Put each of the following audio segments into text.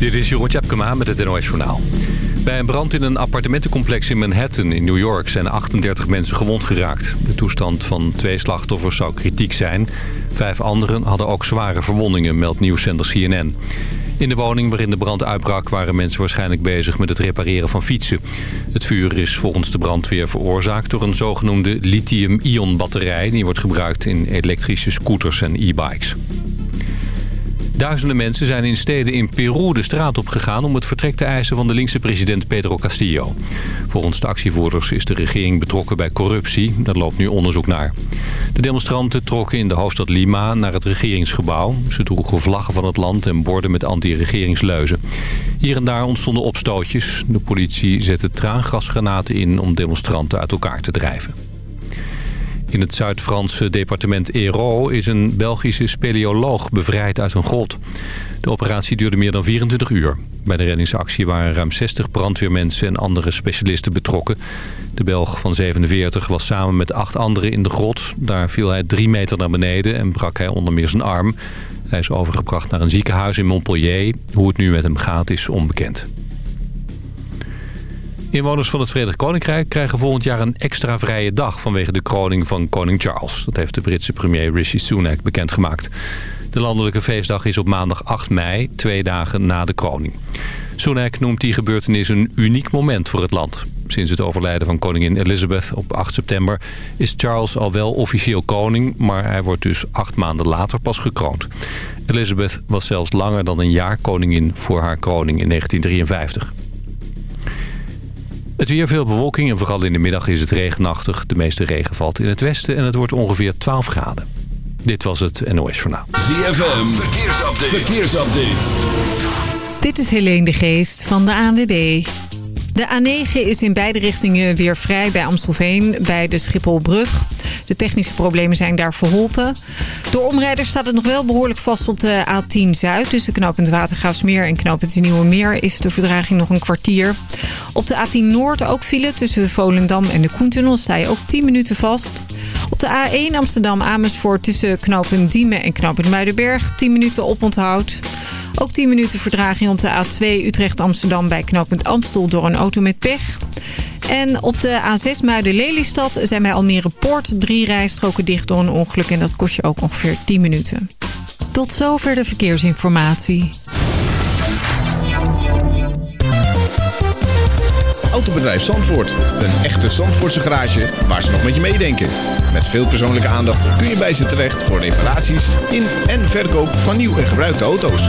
Dit is Jeroen Tjepkema met het NOS Journaal. Bij een brand in een appartementencomplex in Manhattan in New York zijn 38 mensen gewond geraakt. De toestand van twee slachtoffers zou kritiek zijn. Vijf anderen hadden ook zware verwondingen, meldt nieuwszender CNN. In de woning waarin de brand uitbrak waren mensen waarschijnlijk bezig met het repareren van fietsen. Het vuur is volgens de brandweer veroorzaakt door een zogenoemde lithium-ion batterij... die wordt gebruikt in elektrische scooters en e-bikes. Duizenden mensen zijn in steden in Peru de straat op gegaan... om het vertrek te eisen van de linkse president Pedro Castillo. Volgens de actievoerders is de regering betrokken bij corruptie. Daar loopt nu onderzoek naar. De demonstranten trokken in de hoofdstad Lima naar het regeringsgebouw. Ze droegen vlaggen van het land en borden met anti-regeringsleuzen. Hier en daar ontstonden opstootjes. De politie zette traangasgranaten in om demonstranten uit elkaar te drijven. In het Zuid-Franse departement Hérault is een Belgische speleoloog bevrijd uit een grot. De operatie duurde meer dan 24 uur. Bij de reddingsactie waren ruim 60 brandweermensen en andere specialisten betrokken. De Belg van 47 was samen met acht anderen in de grot. Daar viel hij drie meter naar beneden en brak hij onder meer zijn arm. Hij is overgebracht naar een ziekenhuis in Montpellier. Hoe het nu met hem gaat is onbekend. Inwoners van het Verenigd Koninkrijk krijgen volgend jaar een extra vrije dag vanwege de kroning van koning Charles. Dat heeft de Britse premier Rishi Sunak bekendgemaakt. De landelijke feestdag is op maandag 8 mei, twee dagen na de kroning. Sunak noemt die gebeurtenis een uniek moment voor het land. Sinds het overlijden van koningin Elizabeth op 8 september is Charles al wel officieel koning... maar hij wordt dus acht maanden later pas gekroond. Elizabeth was zelfs langer dan een jaar koningin voor haar kroning in 1953. Het weer veel bewolking en vooral in de middag is het regenachtig. De meeste regen valt in het westen en het wordt ongeveer 12 graden. Dit was het NOS Journaal. ZFM, verkeersupdate. verkeersupdate. Dit is Helene de Geest van de ANWB. De A9 is in beide richtingen weer vrij bij Amstelveen bij de Schipholbrug. De technische problemen zijn daar verholpen. Door omrijders staat het nog wel behoorlijk vast op de A10 Zuid. Tussen knooppunt Watergraafsmeer en knooppunt Nieuwe Meer is de verdraging nog een kwartier. Op de A10 Noord ook file tussen Volendam en de Koentunnel sta je ook 10 minuten vast. Op de A1 Amsterdam-Amersfoort tussen knooppunt Diemen en knooppunt Muidenberg 10 minuten oponthoud. Ook 10 minuten verdraging op de A2 Utrecht-Amsterdam bij knooppunt Amstel door een auto met pech. En op de A6 Muiden-Lelystad zijn bij Almere Poort drie rijstroken dicht door een ongeluk. En dat kost je ook ongeveer 10 minuten. Tot zover de verkeersinformatie. Autobedrijf Zandvoort. Een echte Zandvoortse garage waar ze nog met je meedenken. Met veel persoonlijke aandacht kun je bij ze terecht voor reparaties in en verkoop van nieuw en gebruikte auto's.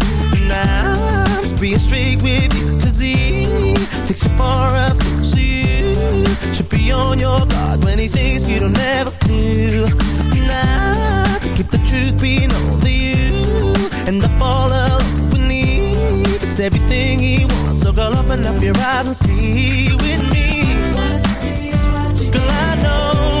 I'm just being straight with you, cause he takes you far up, so you should be on your guard when he thinks you don't ever do. Now keep the truth being only you, and I fall alone beneath. It's everything he wants, so girl, open up your eyes and see with me. Girl, I know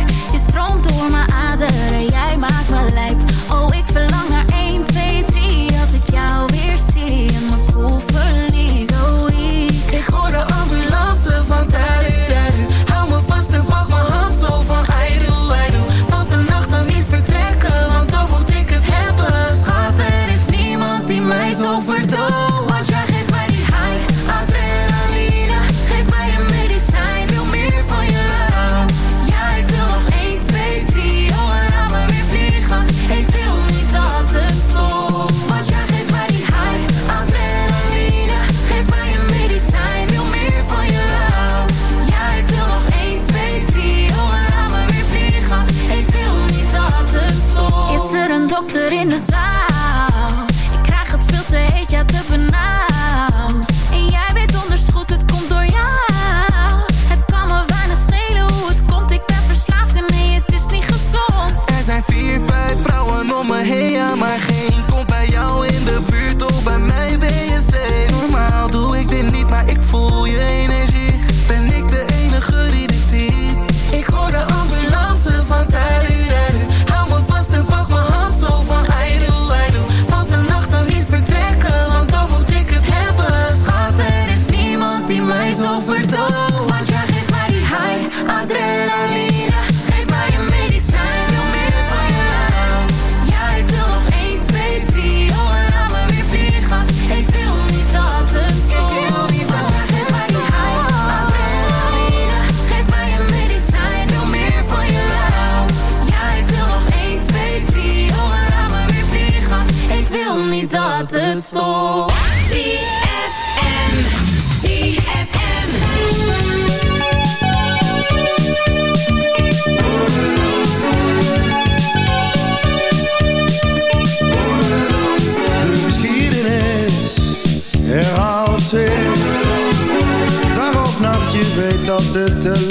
the,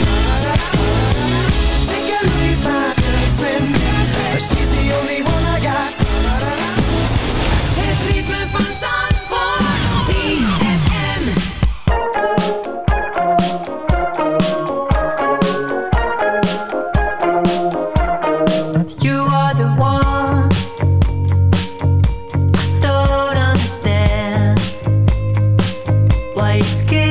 Take lights give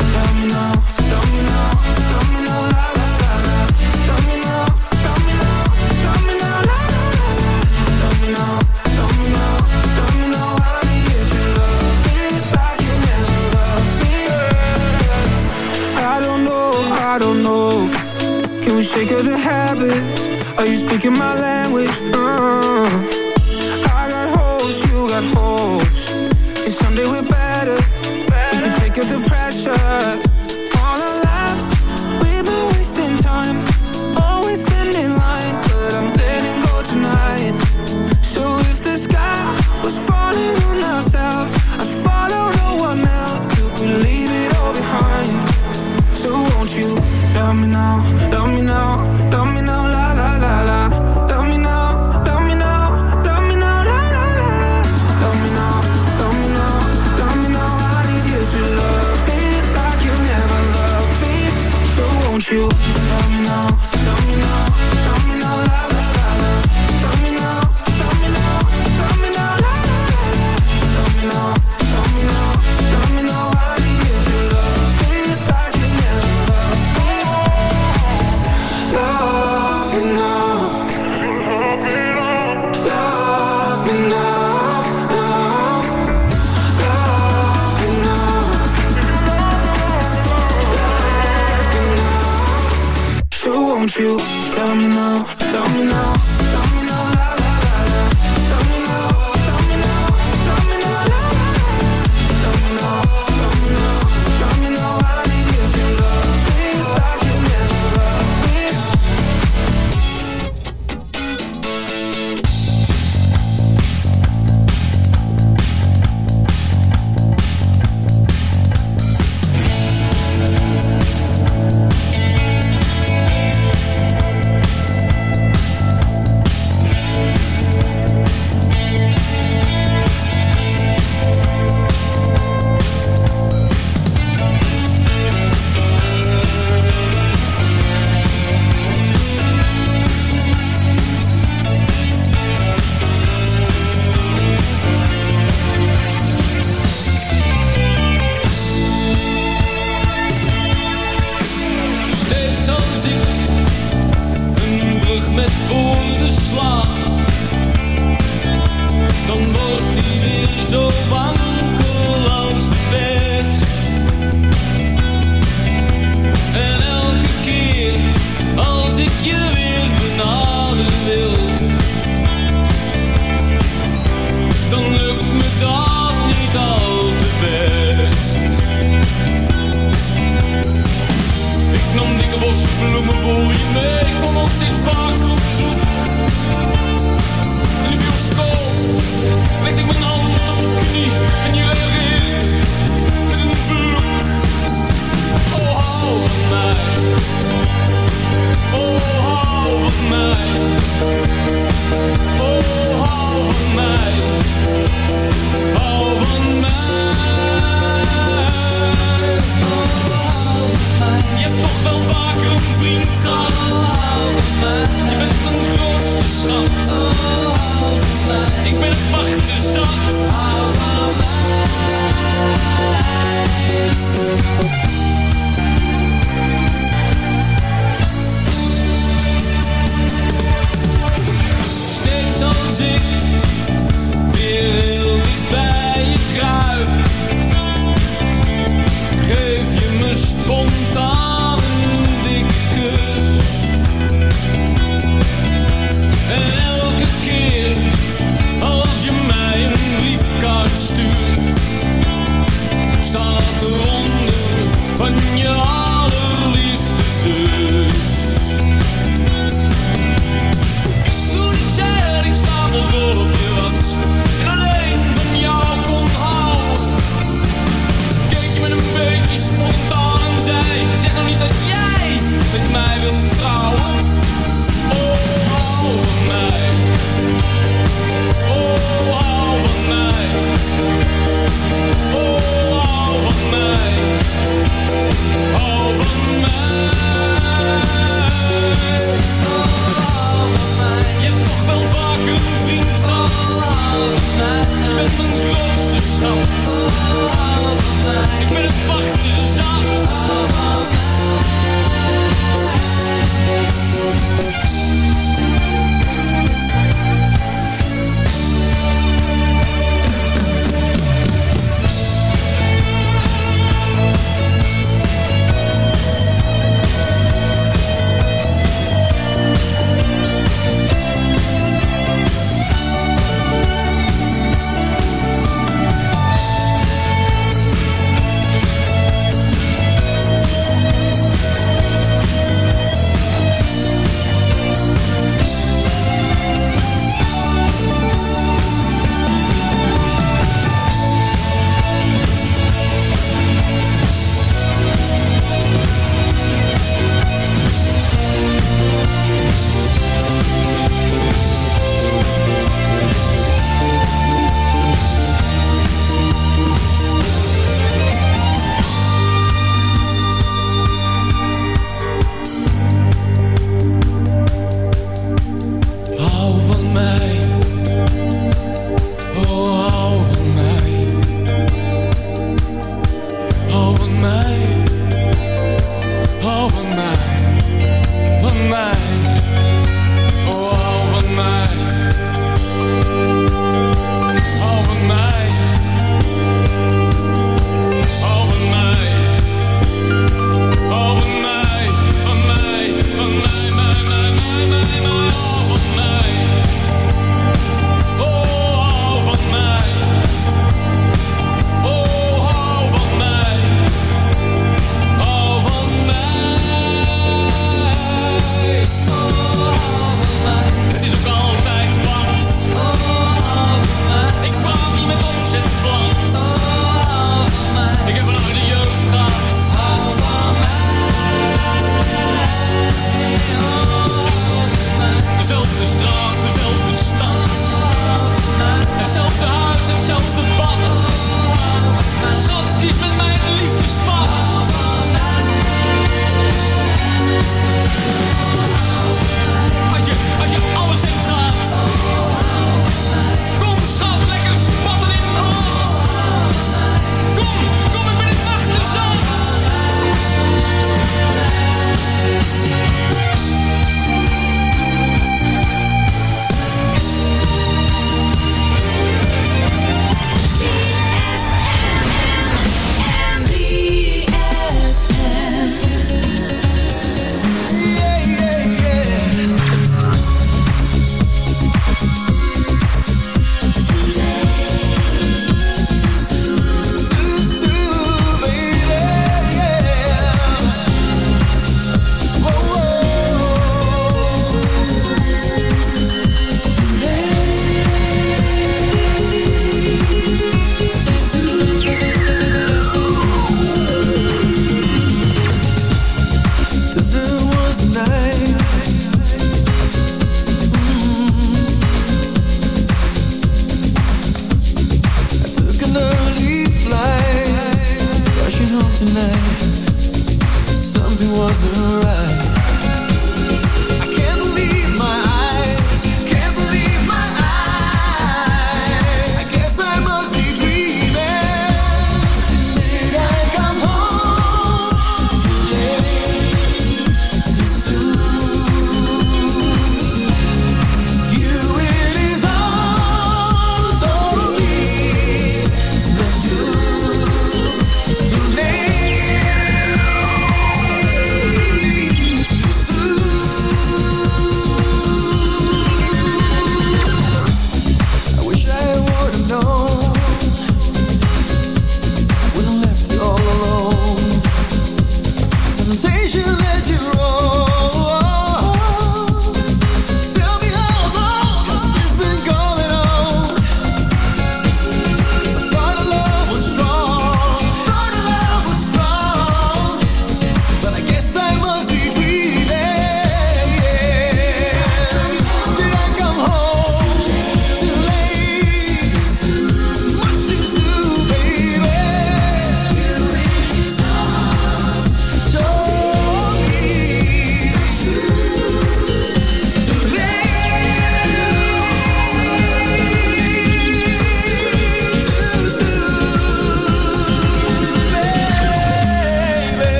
sick of the habits. Are you speaking my language? Uh -huh.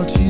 about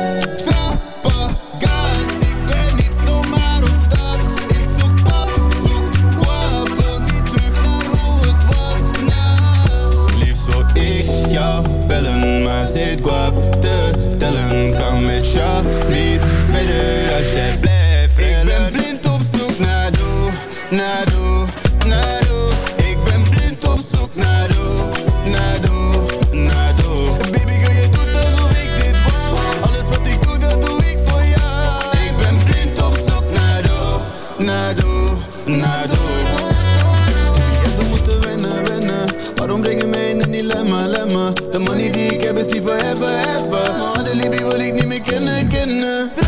partner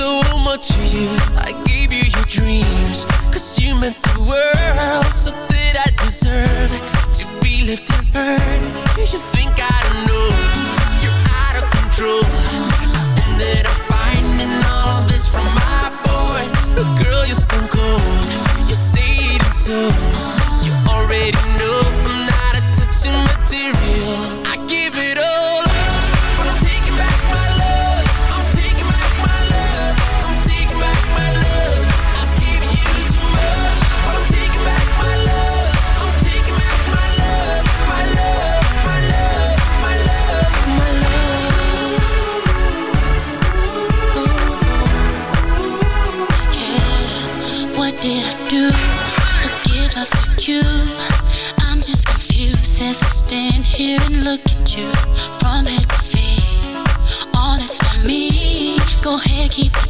so much to you. I gave you your dreams Cause you meant the world. So that I deserve To be left and burn? Do you think I don't know. You're out of control. I ended up finding all of this from my boys. But girl, you're stone cold. You say it so. you from head to feet. All that's for me. Go ahead, keep it.